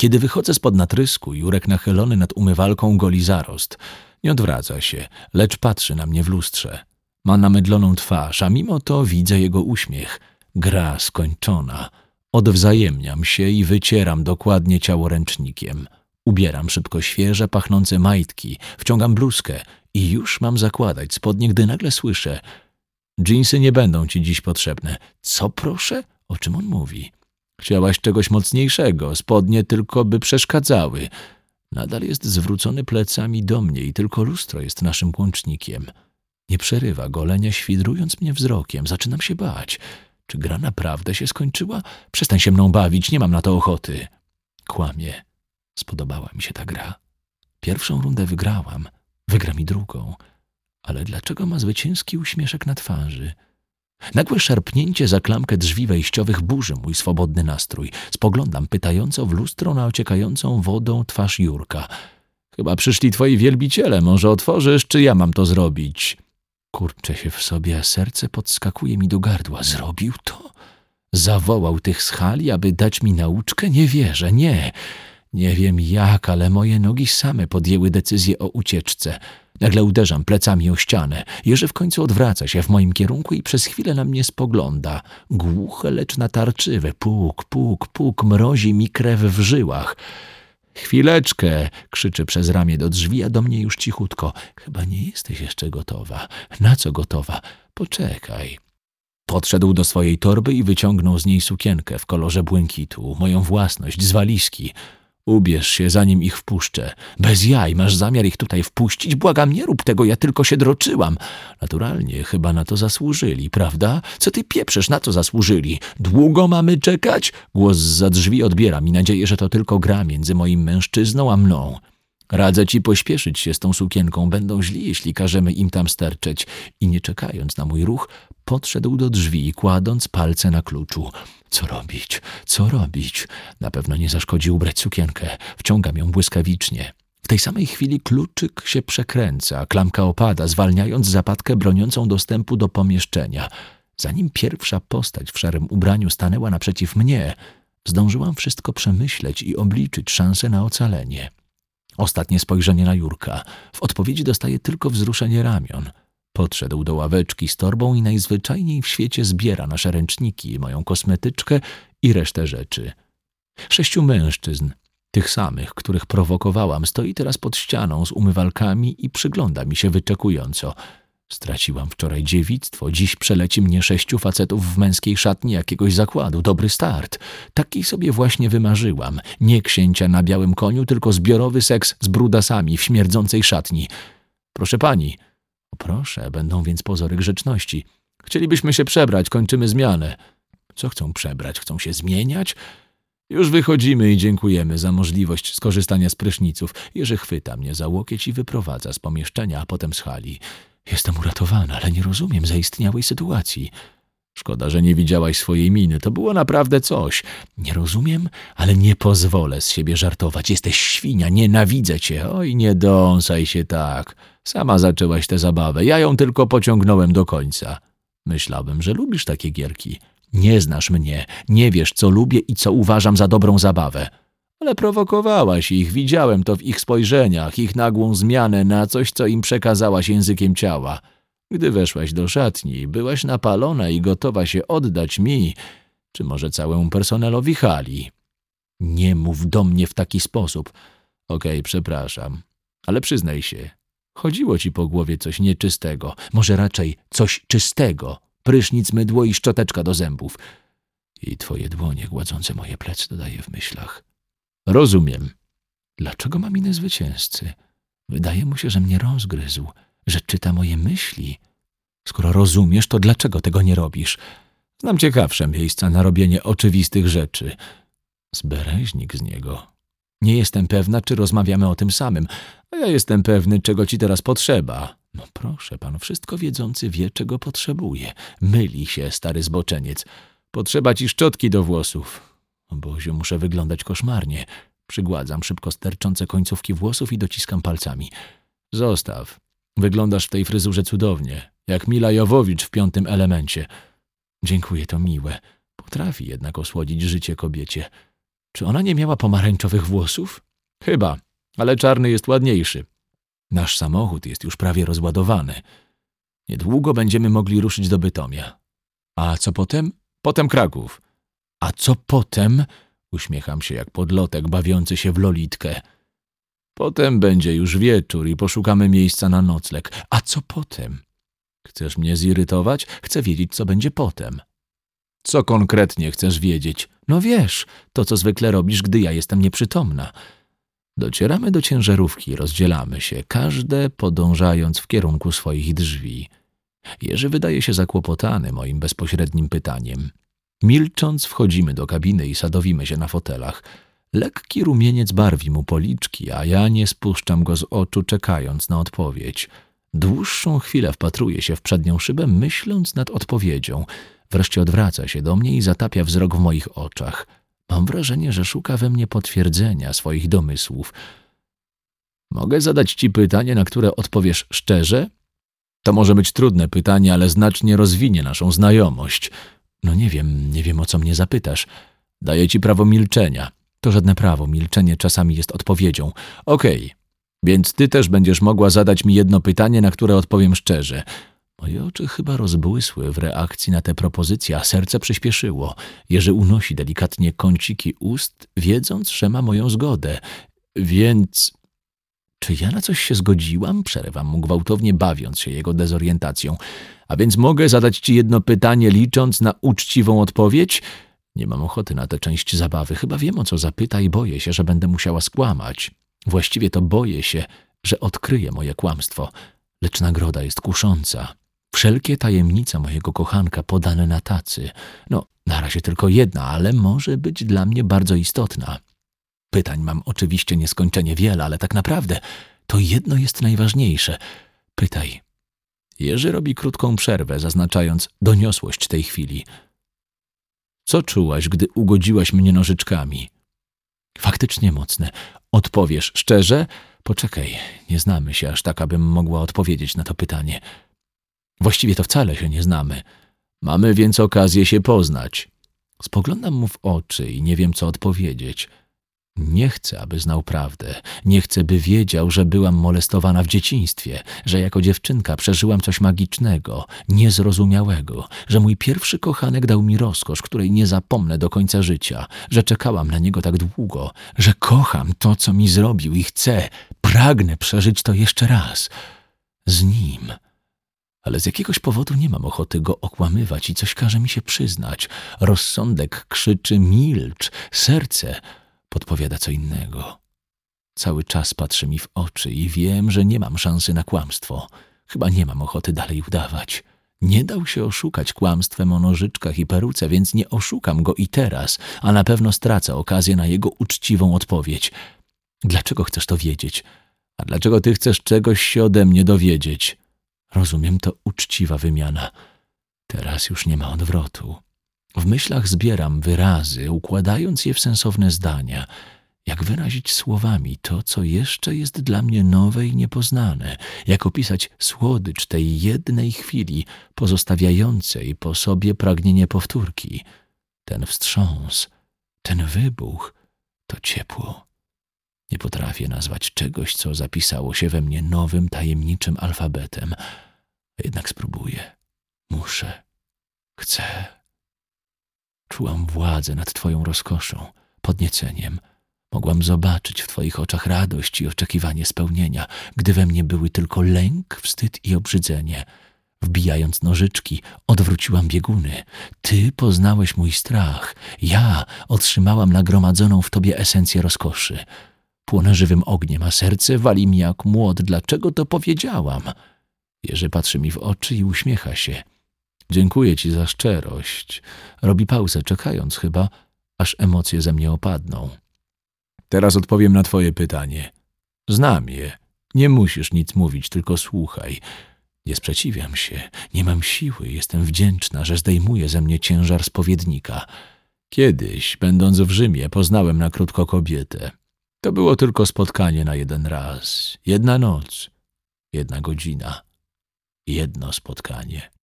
Kiedy wychodzę spod natrysku, Jurek nachylony nad umywalką goli zarost. Nie odwraca się, lecz patrzy na mnie w lustrze. Ma namydloną twarz, a mimo to widzę jego uśmiech. Gra skończona. Odwzajemniam się i wycieram dokładnie ciało ręcznikiem. Ubieram szybko świeże, pachnące majtki, wciągam bluzkę i już mam zakładać spodnie, gdy nagle słyszę Dżinsy nie będą ci dziś potrzebne. Co proszę? O czym on mówi? Chciałaś czegoś mocniejszego, spodnie tylko by przeszkadzały. Nadal jest zwrócony plecami do mnie i tylko lustro jest naszym łącznikiem. Nie przerywa golenia, świdrując mnie wzrokiem. Zaczynam się bać. Czy gra naprawdę się skończyła? Przestań się mną bawić, nie mam na to ochoty. Kłamie. Spodobała mi się ta gra. Pierwszą rundę wygrałam, wygra mi drugą. Ale dlaczego ma zwycięski uśmieszek na twarzy? Nagłe szarpnięcie za klamkę drzwi wejściowych burzy mój swobodny nastrój. Spoglądam pytająco w lustro na ociekającą wodą twarz Jurka. Chyba przyszli twoi wielbiciele, może otworzysz, czy ja mam to zrobić? Kurczę się w sobie, a serce podskakuje mi do gardła. Zrobił to? Zawołał tych schali, aby dać mi nauczkę? Nie wierzę, nie. Nie wiem jak, ale moje nogi same podjęły decyzję o ucieczce. Nagle uderzam plecami o ścianę. Jerzy w końcu odwraca się w moim kierunku i przez chwilę na mnie spogląda. Głuche, lecz natarczywe. Puk, puk, puk, mrozi mi krew w żyłach. Chwileczkę, krzyczy przez ramię do drzwi, a do mnie już cichutko. Chyba nie jesteś jeszcze gotowa. Na co gotowa? Poczekaj. Podszedł do swojej torby i wyciągnął z niej sukienkę w kolorze błękitu, moją własność, z walizki. Ubierz się, zanim ich wpuszczę. Bez jaj, masz zamiar ich tutaj wpuścić? Błagam, nie rób tego, ja tylko się droczyłam. Naturalnie, chyba na to zasłużyli, prawda? Co ty pieprzesz, na to zasłużyli? Długo mamy czekać? Głos za drzwi odbiera mi nadzieję, że to tylko gra między moim mężczyzną a mną. Radzę ci pośpieszyć się z tą sukienką, będą źli, jeśli każemy im tam sterczeć. I nie czekając na mój ruch, podszedł do drzwi, kładąc palce na kluczu. Co robić? Co robić? Na pewno nie zaszkodzi ubrać sukienkę. Wciągam ją błyskawicznie. W tej samej chwili kluczyk się przekręca, klamka opada, zwalniając zapadkę broniącą dostępu do pomieszczenia. Zanim pierwsza postać w szarym ubraniu stanęła naprzeciw mnie, zdążyłam wszystko przemyśleć i obliczyć szanse na ocalenie. Ostatnie spojrzenie na Jurka. W odpowiedzi dostaje tylko wzruszenie ramion. Podszedł do ławeczki z torbą i najzwyczajniej w świecie zbiera nasze ręczniki, moją kosmetyczkę i resztę rzeczy. Sześciu mężczyzn, tych samych, których prowokowałam, stoi teraz pod ścianą z umywalkami i przygląda mi się wyczekująco. Straciłam wczoraj dziewictwo, dziś przeleci mnie sześciu facetów w męskiej szatni jakiegoś zakładu. Dobry start. Taki sobie właśnie wymarzyłam. Nie księcia na białym koniu, tylko zbiorowy seks z brudasami w śmierdzącej szatni. Proszę pani, Proszę, będą więc pozory grzeczności. Chcielibyśmy się przebrać, kończymy zmianę. Co chcą przebrać? Chcą się zmieniać? Już wychodzimy i dziękujemy za możliwość skorzystania z pryszniców. Jerzy chwyta mnie za łokieć i wyprowadza z pomieszczenia, a potem z hali. Jestem uratowana, ale nie rozumiem zaistniałej sytuacji. Szkoda, że nie widziałaś swojej miny. To było naprawdę coś. Nie rozumiem, ale nie pozwolę z siebie żartować. Jesteś świnia, nienawidzę cię. Oj, nie dąsaj się tak. Sama zaczęłaś tę zabawę. Ja ją tylko pociągnąłem do końca. Myślałem, że lubisz takie gierki. Nie znasz mnie, nie wiesz, co lubię i co uważam za dobrą zabawę. Ale prowokowałaś ich, widziałem to w ich spojrzeniach, ich nagłą zmianę na coś, co im przekazałaś językiem ciała. Gdy weszłaś do szatni, byłaś napalona i gotowa się oddać mi, czy może całemu personelowi hali. Nie mów do mnie w taki sposób. Okej, okay, przepraszam, ale przyznaj się, chodziło ci po głowie coś nieczystego, może raczej coś czystego, prysznic, mydło i szczoteczka do zębów. I twoje dłonie gładzące moje plecy dodaje w myślach. Rozumiem. Dlaczego mam minę zwycięzcy? Wydaje mu się, że mnie rozgryzł że czyta moje myśli. Skoro rozumiesz, to dlaczego tego nie robisz? Znam ciekawsze miejsca na robienie oczywistych rzeczy. Zbereźnik z niego. Nie jestem pewna, czy rozmawiamy o tym samym, a ja jestem pewny, czego ci teraz potrzeba. No proszę, pan wszystko wiedzący wie, czego potrzebuje. Myli się, stary zboczeniec. Potrzeba ci szczotki do włosów. O Boziu, muszę wyglądać koszmarnie. Przygładzam szybko sterczące końcówki włosów i dociskam palcami. Zostaw. Wyglądasz w tej fryzurze cudownie, jak Mila Jowowicz w piątym elemencie. Dziękuję, to miłe. Potrafi jednak osłodzić życie kobiecie. Czy ona nie miała pomarańczowych włosów? Chyba, ale czarny jest ładniejszy. Nasz samochód jest już prawie rozładowany. Niedługo będziemy mogli ruszyć do Bytomia. A co potem? Potem Kraków. A co potem? Uśmiecham się jak podlotek bawiący się w lolitkę. Potem będzie już wieczór i poszukamy miejsca na nocleg. A co potem? Chcesz mnie zirytować? Chcę wiedzieć, co będzie potem. Co konkretnie chcesz wiedzieć? No wiesz, to co zwykle robisz, gdy ja jestem nieprzytomna. Docieramy do ciężarówki, rozdzielamy się, każde podążając w kierunku swoich drzwi. Jerzy wydaje się zakłopotany moim bezpośrednim pytaniem. Milcząc wchodzimy do kabiny i sadowimy się na fotelach. Lekki rumieniec barwi mu policzki, a ja nie spuszczam go z oczu, czekając na odpowiedź. Dłuższą chwilę wpatruje się w przednią szybę, myśląc nad odpowiedzią. Wreszcie odwraca się do mnie i zatapia wzrok w moich oczach. Mam wrażenie, że szuka we mnie potwierdzenia swoich domysłów. Mogę zadać ci pytanie, na które odpowiesz szczerze? To może być trudne pytanie, ale znacznie rozwinie naszą znajomość. No nie wiem, nie wiem o co mnie zapytasz. Daję ci prawo milczenia. To żadne prawo, milczenie czasami jest odpowiedzią. Okej, okay. więc ty też będziesz mogła zadać mi jedno pytanie, na które odpowiem szczerze. Moje oczy chyba rozbłysły w reakcji na tę propozycję, a serce przyspieszyło. Jerzy unosi delikatnie kąciki ust, wiedząc, że ma moją zgodę. Więc... Czy ja na coś się zgodziłam? Przerywam mu gwałtownie, bawiąc się jego dezorientacją. A więc mogę zadać ci jedno pytanie, licząc na uczciwą odpowiedź? Nie mam ochoty na tę część zabawy. Chyba wiem, o co zapyta i boję się, że będę musiała skłamać. Właściwie to boję się, że odkryję moje kłamstwo. Lecz nagroda jest kusząca. Wszelkie tajemnice mojego kochanka podane na tacy. No, na razie tylko jedna, ale może być dla mnie bardzo istotna. Pytań mam oczywiście nieskończenie wiele, ale tak naprawdę to jedno jest najważniejsze. Pytaj. Jerzy robi krótką przerwę, zaznaczając doniosłość tej chwili. Co czułaś, gdy ugodziłaś mnie nożyczkami? Faktycznie mocne. Odpowiesz szczerze? Poczekaj, nie znamy się aż tak, abym mogła odpowiedzieć na to pytanie. Właściwie to wcale się nie znamy. Mamy więc okazję się poznać. Spoglądam mu w oczy i nie wiem, co odpowiedzieć. Nie chcę, aby znał prawdę. Nie chcę, by wiedział, że byłam molestowana w dzieciństwie, że jako dziewczynka przeżyłam coś magicznego, niezrozumiałego, że mój pierwszy kochanek dał mi rozkosz, której nie zapomnę do końca życia, że czekałam na niego tak długo, że kocham to, co mi zrobił i chcę, pragnę przeżyć to jeszcze raz. Z nim ale z jakiegoś powodu nie mam ochoty go okłamywać i coś każe mi się przyznać. Rozsądek krzyczy milcz, serce podpowiada co innego. Cały czas patrzy mi w oczy i wiem, że nie mam szansy na kłamstwo. Chyba nie mam ochoty dalej udawać. Nie dał się oszukać kłamstwem o nożyczkach i peruce, więc nie oszukam go i teraz, a na pewno stracę okazję na jego uczciwą odpowiedź. Dlaczego chcesz to wiedzieć? A dlaczego ty chcesz czegoś się ode mnie dowiedzieć? Rozumiem, to uczciwa wymiana. Teraz już nie ma odwrotu. W myślach zbieram wyrazy, układając je w sensowne zdania. Jak wyrazić słowami to, co jeszcze jest dla mnie nowe i niepoznane? Jak opisać słodycz tej jednej chwili, pozostawiającej po sobie pragnienie powtórki? Ten wstrząs, ten wybuch, to ciepło. Nie potrafię nazwać czegoś, co zapisało się we mnie nowym, tajemniczym alfabetem. Jednak spróbuję. Muszę. Chcę. Czułam władzę nad Twoją rozkoszą, podnieceniem. Mogłam zobaczyć w Twoich oczach radość i oczekiwanie spełnienia, gdy we mnie były tylko lęk, wstyd i obrzydzenie. Wbijając nożyczki, odwróciłam bieguny. Ty poznałeś mój strach. Ja otrzymałam nagromadzoną w Tobie esencję rozkoszy. Płonę żywym ogniem, a serce wali mi jak młot. Dlaczego to powiedziałam? Jerzy patrzy mi w oczy i uśmiecha się. Dziękuję ci za szczerość. Robi pauzę, czekając chyba, aż emocje ze mnie opadną. Teraz odpowiem na twoje pytanie. Znam je. Nie musisz nic mówić, tylko słuchaj. Nie sprzeciwiam się, nie mam siły, jestem wdzięczna, że zdejmuje ze mnie ciężar spowiednika. Kiedyś, będąc w Rzymie, poznałem na krótko kobietę. To było tylko spotkanie na jeden raz, jedna noc, jedna godzina, jedno spotkanie.